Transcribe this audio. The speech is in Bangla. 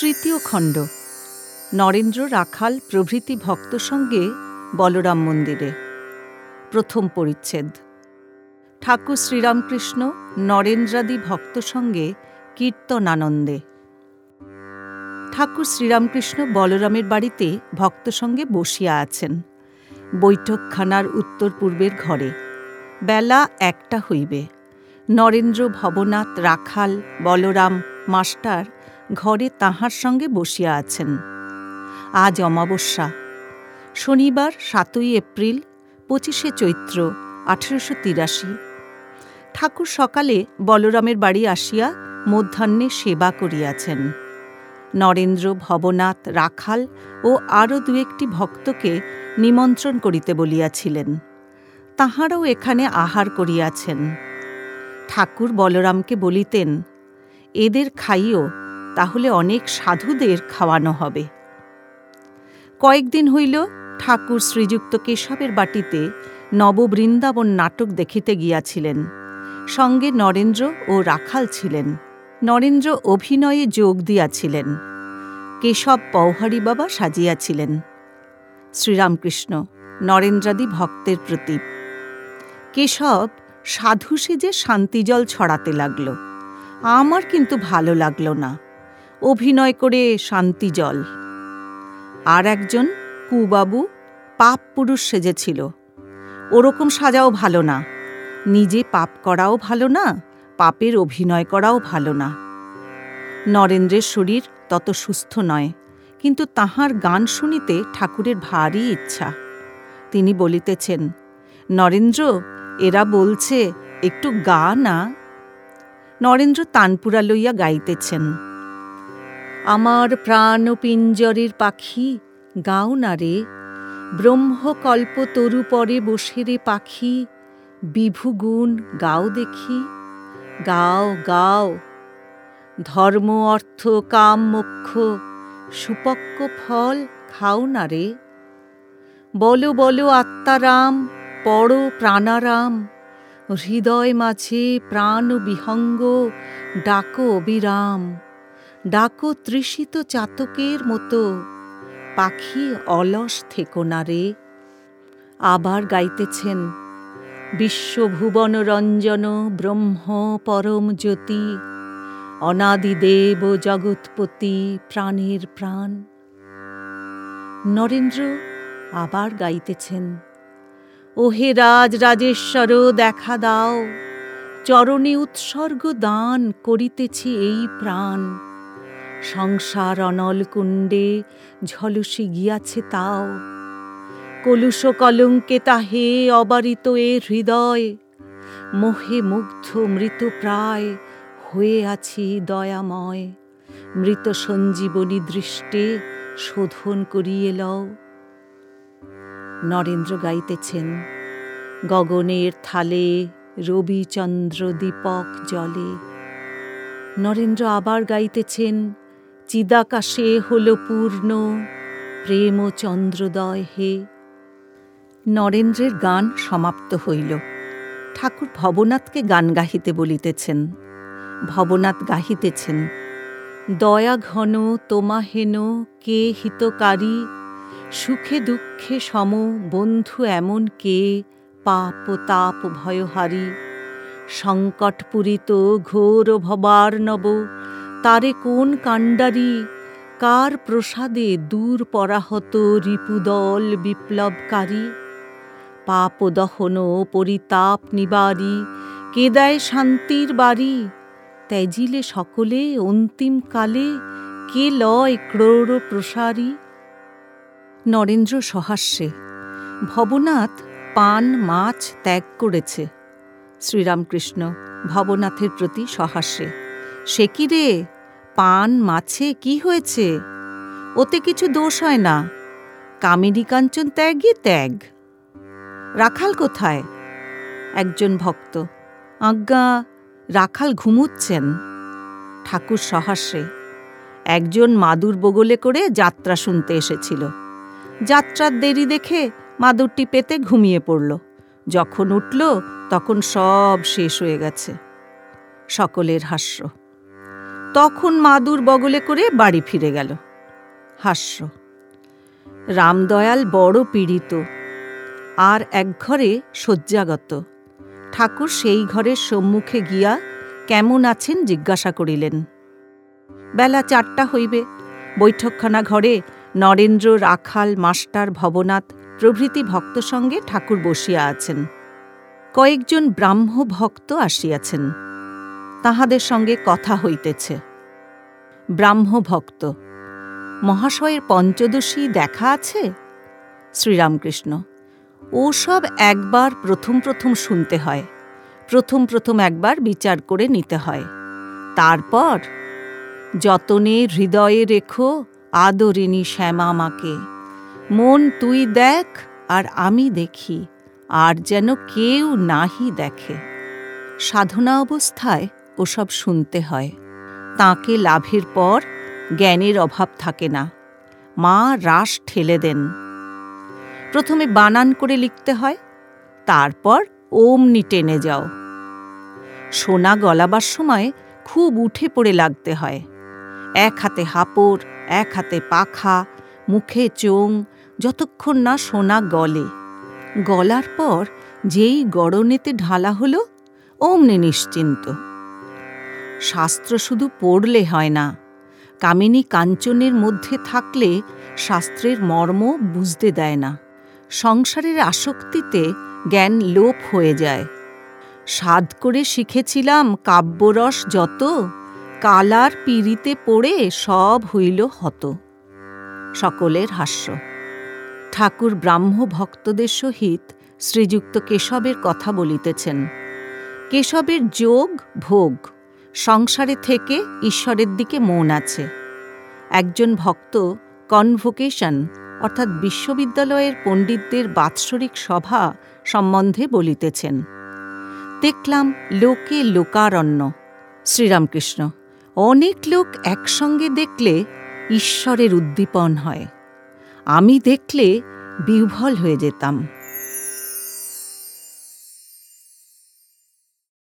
তৃতীয় খণ্ড। নরেন্দ্র রাখাল প্রভৃতি ভক্ত সঙ্গে বলরাম মন্দিরে। প্রথম পরিচ্ছেদ। ঠাকুর শ্রীরামকৃষ্ণ নরেন্দ্রাদি ভক্ত সঙ্গে কীর্তনানন্দে। ঠাকুর শ্রীরামকৃষ্ণ বলরামের বাড়িতে ভক্ত সঙ্গে বসিয়া আছেন। বৈঠকখানার উত্তর পূর্বের ঘরে। বেলা একটা হইবে। নরেন্দ্র, ভবনাথ, রাখাল, বলরাম, মাস্টার ঘরে তাহার সঙ্গে বসিয়া আছেন। আজ অমাবস্যা। শনিবার সাতই এপ্রিল, পঁচিশে চৈত্র, আঠেরোশো তিরাশি। ঠাকুর সকালে বলরামের বাড়ি আসিয়া মধ্যাহ্নে সেবা করিয়াছেন। নরেন্দ্র, ভবনাথ, রাখাল ও আরও দু একটি ভক্তকে নিমন্ত্রণ করিতে বলিয়াছিলেন। তাহারাও এখানে আহার করিয়াছেন। ঠাকুর বলরামকে বলিতেন, এদের খাইও তাহলে অনেক সাধুদের খাওয়ানো হবে। কয়েকদিন হইল ঠাকুর শ্রীযুক্ত কেশবের বাটিতে নববৃন্দাবন নাটক দেখিতে গিয়াছিলেন। সঙ্গে নরেন্দ্র ও রাখাল ছিলেন। নরেন্দ্র অভিনয়ে যোগ দিয়াছিলেন। কেশব পৌহারি বাবা সাজিয়াছিলেন। শ্রীরামকৃষ্ণ, নরেন্দ্রাদি ভক্তের প্রতীপ। কেশব সাধু সেজে শান্তিজল ছড়াতে লাগল। আমার কিন্তু ভালো লাগল না। অভিনয় করে শান্তি জল। আর একজন কুবাবু পাপ পুরুষ সেজেছিল। ওরকম সাজাও ভালো না। নিজে পাপ করাও ভালো না, পাপের অভিনয় করাও ভালো না। নরেন্দ্রের শরীর তত সুস্থ নয়, কিন্তু তাহার গান শুনিতে ঠাকুরের ভারী ইচ্ছা। তিনি বলিতেছেন, নরেন্দ্র, এরা বলছে একটু গা না? নরেন্দ্র তানপুরা লইয়া গাইতেছেন আমার প্রাণ পিঞ্জরের পাখি, গাও না রে। ব্রহ্মকল্প তরু পরে বসে রে পাখি, বিভুগুণ গাও দেখি। গাও গাও। ধর্ম, অর্থ, কাম, মোক্ষ, সুপক্ক ফল খাও না রে। বলো বলো আত্মারাম, পড় প্রাণারাম। হৃদয় মাঝে প্রাণ বিহঙ্গ, ডাকো অবিরাম। ডাকো তৃষিত চাতকের মতো, পাখি অলস থেকো না রে। আবার গাইতেছেন, বিশ্বভুবন রঞ্জন ব্রহ্ম পরম জ্যোতি অনাদিদেব জগৎপতি প্রাণের প্রাণ। নরেন্দ্র আবার গাইতেছেন, ওহে রাজ রাজেশ্বর, দেখা দাও, চরণে উৎসর্গ দান করিতেছি এই প্রাণ। সংসার অনল কুণ্ডে ঝলসে গিয়াছে তাও। কলুষ কলঙ্কে তাহে অবারিত এ হৃদয়, মোহে মুগ্ধ মৃত প্রায় হয়ে আছি দয়াময়। মৃত সঞ্জীবনী দৃষ্টে শোধন করিয়ে লও। নরেন্দ্র গাইতেছেন, গগনের থালে রবিচন্দ্র দীপক জলে নরেন্দ্র আবার গাইতেছেন চিদাকাশে হল পূর্ণ প্রেম চন্দ্রোদয় হে। নরেন্দ্রের গান সমাপ্ত হইল। ঠাকুর ভবনাথকে গান গাহিতে বলিতেছেন। ভবনাথ গাহিতেছেন, দয়া ঘন তোমাহেন কে হিতকারী? সুখে দুঃখে সম বন্ধু এমন কে? পাপ তাপ ভয়হারী। সংকটপূরিত ঘোর ভবার্ণব তারে কোন কাণ্ডারি? কার প্রসাদে দূর পরাহত রিপুদল বিপ্লবকারী? পাপ দহন পরিতাপ নিবারী কে দেয় শান্তির বাড়ি? ত্যাজিলে সকলে অন্তিম কালে কে লয় ক্রোড় প্রসারী? নরেন্দ্র সহাস্যে, ভবনাথ পান মাছ ত্যাগ করেছে। শ্রীরামকৃষ্ণ ভবনাথের প্রতি সহাস্যে, সে কি রে? পান, মাছে, কি হয়েছে? ওতে কিছু দোষ হয় না। কামিনী কাঞ্চন ত্যাগই ত্যাগ। রাখাল কোথায়? একজন ভক্ত। আজ্ঞা, রাখাল ঘুমুচ্ছেন। ঠাকুর সহাস্যে একজন মাদুর বগলে করে যাত্রা শুনতে এসেছিল। যাত্রার দেরি দেখে মাদুরটি পেতে ঘুমিয়ে পড়ল। যখন উঠল, তখন সব শেষ হয়ে গেছে। সকলের হাস্য। তখন মাদুর বগলে করে বাড়ি ফিরে গেল। হাস্য। রামদয়াল বড় পীড়িত। আর এক ঘরে শয্যাগত। ঠাকুর সেই ঘরের সম্মুখে গিয়া কেমন আছেন জিজ্ঞাসা করিলেন। বেলা চারটা হইবে। বৈঠকখানা ঘরে নরেন্দ্র, রাখাল, মাস্টার, ভবনাথ প্রভৃতি ভক্ত সঙ্গে ঠাকুর বসিয়া আছেন। কয়েকজন ব্রাহ্ম ভক্ত আসিয়াছেন। তাহাদের সঙ্গে কথা হইতেছে। ব্রাহ্ম ভক্ত মহাশয়ের পঞ্চদশী দেখা আছে? শ্রীরামকৃষ্ণ, ওসব একবার প্রথম প্রথম শুনতে হয়, প্রথম প্রথম একবার বিচার করে নিতে হয়। তারপর, যতনে হৃদয়ে রেখো আদরিনী শ্যামা মাকে মন তুই দেখ আর আমি দেখি, আর যেন কেউ নাহি দেখে। সাধনা অবস্থায় ওসব শুনতে হয়। তাকে লাভের পর জ্ঞানের অভাব থাকে না। মা রাস ঠেলে দেন। প্রথমে বানান করে লিখতে হয়, তারপর ওমনি টেনে যাও। সোনা গলাবার সময় খুব উঠে পড়ে লাগতে হয়। এক হাতে হাপড়, এক হাতে পাখা, মুখে চোং যতক্ষণ না সোনা গলে। গলার পর যেই গড়নেতে ঢালা হলো, অমনি নিশ্চিন্ত। শাস্ত্র শুধু পড়লে হয় না। কামিনী কাঞ্চনের মধ্যে থাকলে শাস্ত্রের মর্ম বুঝতে দেয় না। সংসারের আসক্তিতে জ্ঞান লোপ হয়ে যায়। সাধ করে শিখেছিলাম কাব্যরস যত, কালার পিড়িতে পড়ে সব হইল হত। সকলের হাস্য। ঠাকুর ব্রাহ্ম ভক্তদের সহিত শ্রীযুক্ত কেশবের কথা বলিতেছেন। কেশবের যোগ, ভোগ। সংসারে থেকে ঈশ্বরের দিকে মন আছে। একজন ভক্ত কনভোকেশন অর্থাৎ বিশ্ববিদ্যালয়ের পণ্ডিতদের বাৎসরিক সভা সম্বন্ধে বলিতেছেন। দেখলাম লোকে লোকারণ্য। শ্রীরামকৃষ্ণ, অনেক লোক একসঙ্গে দেখলে ঈশ্বরের উদ্দীপন হয়। আমি দেখলে বিহ্বল হয়ে যেতাম।